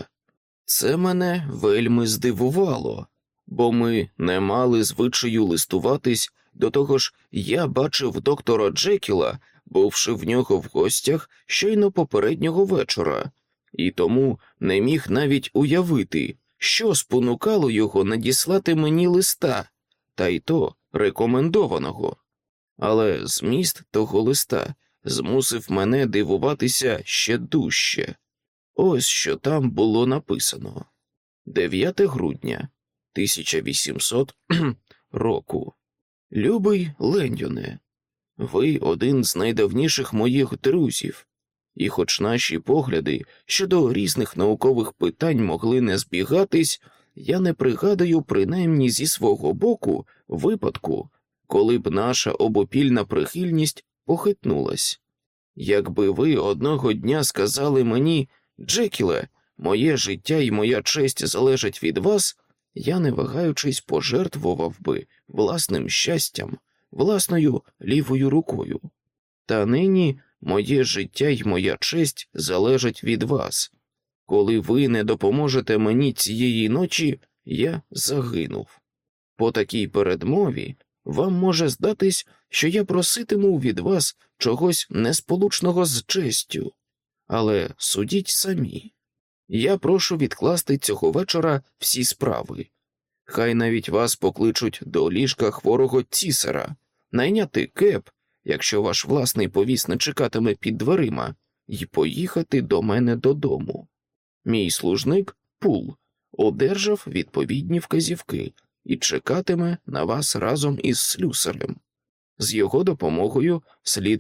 Це мене вельми здивувало, бо ми не мали звичаю листуватись, до того ж я бачив доктора Джекіла, бувши в нього в гостях щойно попереднього вечора, і тому не міг навіть уявити, що спонукало його надіслати мені листа, та й то рекомендованого. Але зміст того листа змусив мене дивуватися ще дужче. Ось що там було написано 9 грудня 1800 року. Любий Лендюне, ви один з найдавніших моїх друзів, і, хоч наші погляди щодо різних наукових питань могли не збігатись, я не пригадую, принаймні зі свого боку, випадку, коли б наша обопільна прихильність похитнулась. Якби ви одного дня сказали мені, Джекіле, моє життя і моя честь залежать від вас, я, не вагаючись, пожертвував би власним щастям, власною лівою рукою. Та нині моє життя і моя честь залежать від вас. Коли ви не допоможете мені цієї ночі, я загинув. По такій передмові вам може здатись, що я проситиму від вас чогось несполучного з честю, але судіть самі. Я прошу відкласти цього вечора всі справи. Хай навіть вас покличуть до ліжка хворого цісара, найняти кеп, якщо ваш власний повіс не чекатиме під дверима, і поїхати до мене додому. Мій служник Пул одержав відповідні вказівки і чекатиме на вас разом із слюсарем. З його допомогою слід